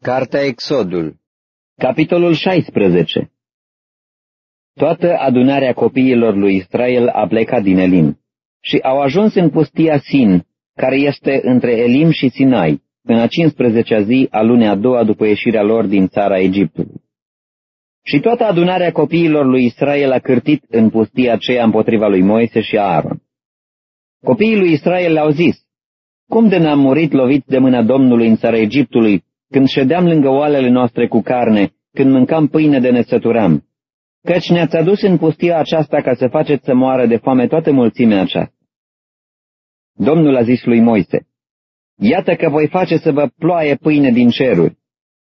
Cartea Exodul Capitolul 16 Toată adunarea copiilor lui Israel a plecat din Elim și au ajuns în pustia Sin, care este între Elim și Sinai, în a 15-a zi a lunii a doua după ieșirea lor din țara Egiptului. Și toată adunarea copiilor lui Israel a cârtit în pustia aceea împotriva lui Moise și Aaron. Copiii lui Israel le-au zis, Cum de ne-am murit lovit de mâna Domnului în țara Egiptului, când ședeam lângă oalele noastre cu carne, când mâncam pâine de nesăturam, căci ne-ați adus în pustia aceasta ca să faceți să moară de foame toată mulțimea aceasta. Domnul a zis lui Moise, Iată că voi face să vă ploaie pâine din ceruri.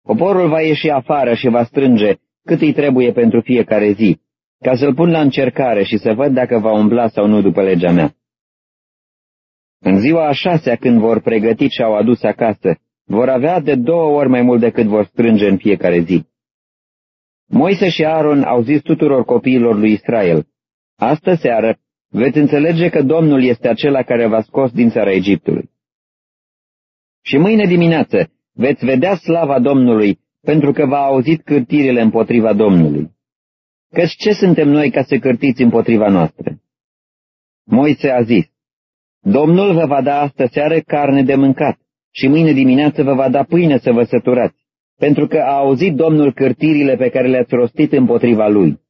Poporul va ieși afară și va strânge cât îi trebuie pentru fiecare zi, ca să-l pun la încercare și să văd dacă va umbla sau nu după legea mea. În ziua a șasea, când vor pregăti și au adus acasă, vor avea de două ori mai mult decât vor strânge în fiecare zi. Moise și Aaron au zis tuturor copiilor lui Israel, Astă seară veți înțelege că Domnul este acela care v-a scos din țara Egiptului. Și mâine dimineață veți vedea slava Domnului, pentru că v-a auzit cârtirile împotriva Domnului. Căci ce suntem noi ca să cârtiți împotriva noastră? Moise a zis, Domnul vă va da astă seară carne de mâncat și mâine dimineață vă va da pâine să vă săturați, pentru că a auzit Domnul cârtirile pe care le-ați rostit împotriva Lui.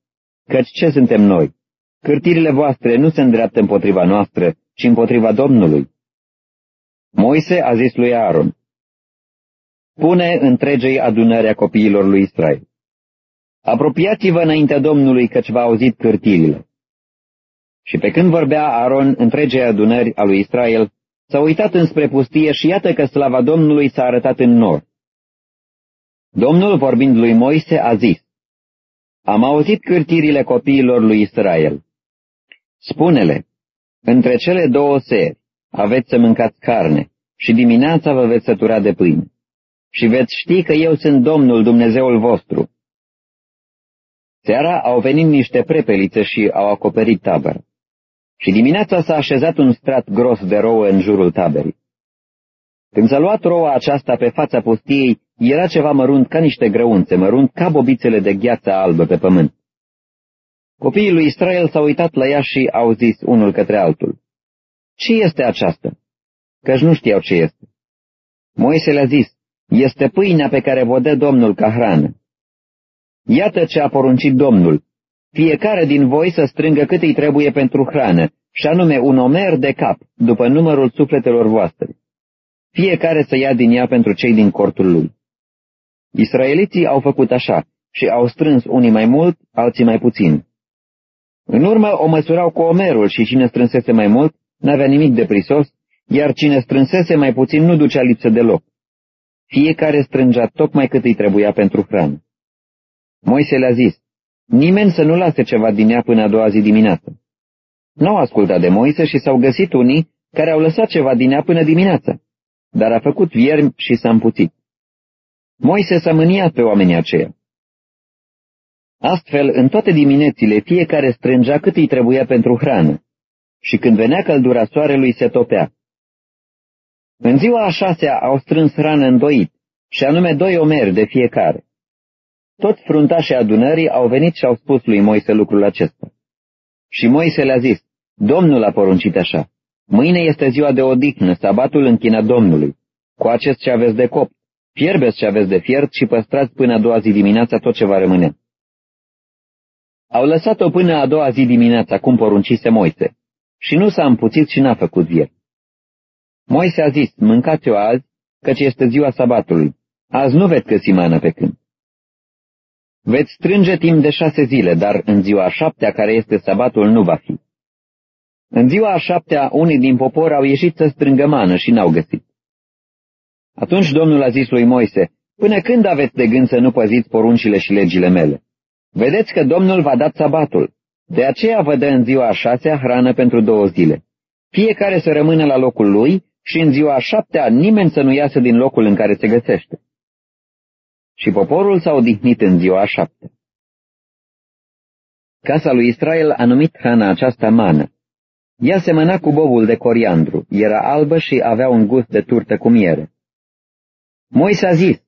Căci ce suntem noi? Cârtirile voastre nu se îndreaptă împotriva noastră, ci împotriva Domnului. Moise a zis lui Aaron, Pune întregei adunări a copiilor lui Israel. Apropiați-vă înaintea Domnului, căci v-a auzit cârtirile. Și pe când vorbea Aaron întregei adunări a lui Israel, S-a uitat înspre pustie și iată că slava Domnului s-a arătat în nor. Domnul, vorbind lui Moise, a zis, Am auzit cârtirile copiilor lui Israel. Spune-le, între cele două seri aveți să mâncați carne și dimineața vă veți sătura de pâine. Și veți ști că eu sunt Domnul Dumnezeul vostru. Seara au venit niște prepelițe și au acoperit tabără și dimineața s-a așezat un strat gros de rouă în jurul taberii. Când s-a luat roua aceasta pe fața pustiei, era ceva mărunt ca niște grăunțe, mărunt ca bobițele de gheață albă pe pământ. Copiii lui Israel s-au uitat la ea și au zis unul către altul, Ce este aceasta? Căci nu știau ce este. Moise le-a zis, Este pâinea pe care vă dă Domnul ca hrană. Iată ce a poruncit Domnul, fiecare din voi să strângă cât îi trebuie pentru hrană, și anume un omer de cap, după numărul sufletelor voastre. Fiecare să ia din ea pentru cei din cortul lui. Israeliții au făcut așa și au strâns unii mai mult, alții mai puțin. În urmă o măsurau cu omerul și cine strânsese mai mult n-avea nimic de prisos, iar cine strânsese mai puțin nu ducea lipsă deloc. Fiecare strângea tocmai cât îi trebuia pentru hrană. Moise le-a zis, Nimeni să nu lase ceva din ea până a doua zi dimineață. Nu au ascultat de Moise și s-au găsit unii care au lăsat ceva din ea până dimineață, dar a făcut viermi și s-a împuțit. Moise s-a mâniat pe oamenii aceia. Astfel, în toate diminețile, fiecare strângea cât îi trebuia pentru hrană, și când venea căldura soarelui, se topea. În ziua a șasea au strâns hrană îndoit, și anume doi omeri de fiecare. Toți fruntașii adunării au venit și au spus lui Moise lucrul acesta. Și Moise le-a zis, Domnul a poruncit așa, mâine este ziua de odihnă, sabatul închina Domnului. Cu acest ce aveți de cop, fierbeți ce aveți de fiert și păstrați până a doua zi dimineața tot ce va rămâne. Au lăsat-o până a doua zi dimineața, cum poruncise Moise, și nu s-a împuțit și n-a făcut vier. Moise a zis, mâncați-o azi, căci este ziua sabatului. Azi nu veți găsi mană pe când. Veți strânge timp de șase zile, dar în ziua a șaptea, care este sabatul, nu va fi. În ziua a șaptea, unii din popor au ieșit să strângă mană și n-au găsit. Atunci Domnul a zis lui Moise, Până când aveți de gând să nu păziți poruncile și legile mele? Vedeți că Domnul v-a dat sabatul. De aceea vă dă în ziua a șasea hrană pentru două zile. Fiecare să rămână la locul lui și în ziua a șaptea nimeni să nu iasă din locul în care se găsește și poporul s-a odihnit în ziua a șapte. Casa lui Israel a numit hrana aceasta mană. Ea semăna cu bobul de coriandru, era albă și avea un gust de turtă cu miere. Moise a zis,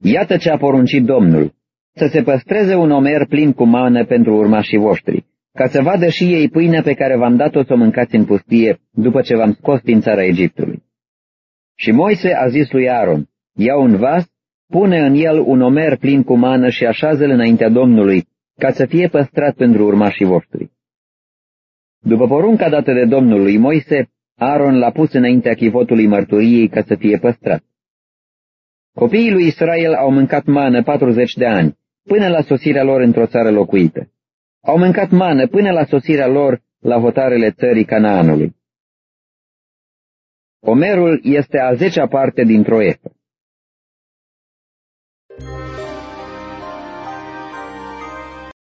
Iată ce a poruncit Domnul, să se păstreze un omer plin cu mană pentru urmașii voștri, ca să vadă și ei pâinea pe care v-am dat-o să o mâncați în pustie după ce v-am scos din țara Egiptului. Și Moise a zis lui Aaron, ia un vas, pune în el un omer plin cu mană și așează-l înaintea Domnului, ca să fie păstrat pentru urmașii voștri. După porunca dată de Domnul lui Moise, Aaron l-a pus înaintea chivotului mărturiei ca să fie păstrat. Copiii lui Israel au mâncat mană 40 de ani, până la sosirea lor într-o țară locuită. Au mâncat mană până la sosirea lor la hotarele țării Canaanului. Omerul este a zecea parte dintr-o efă.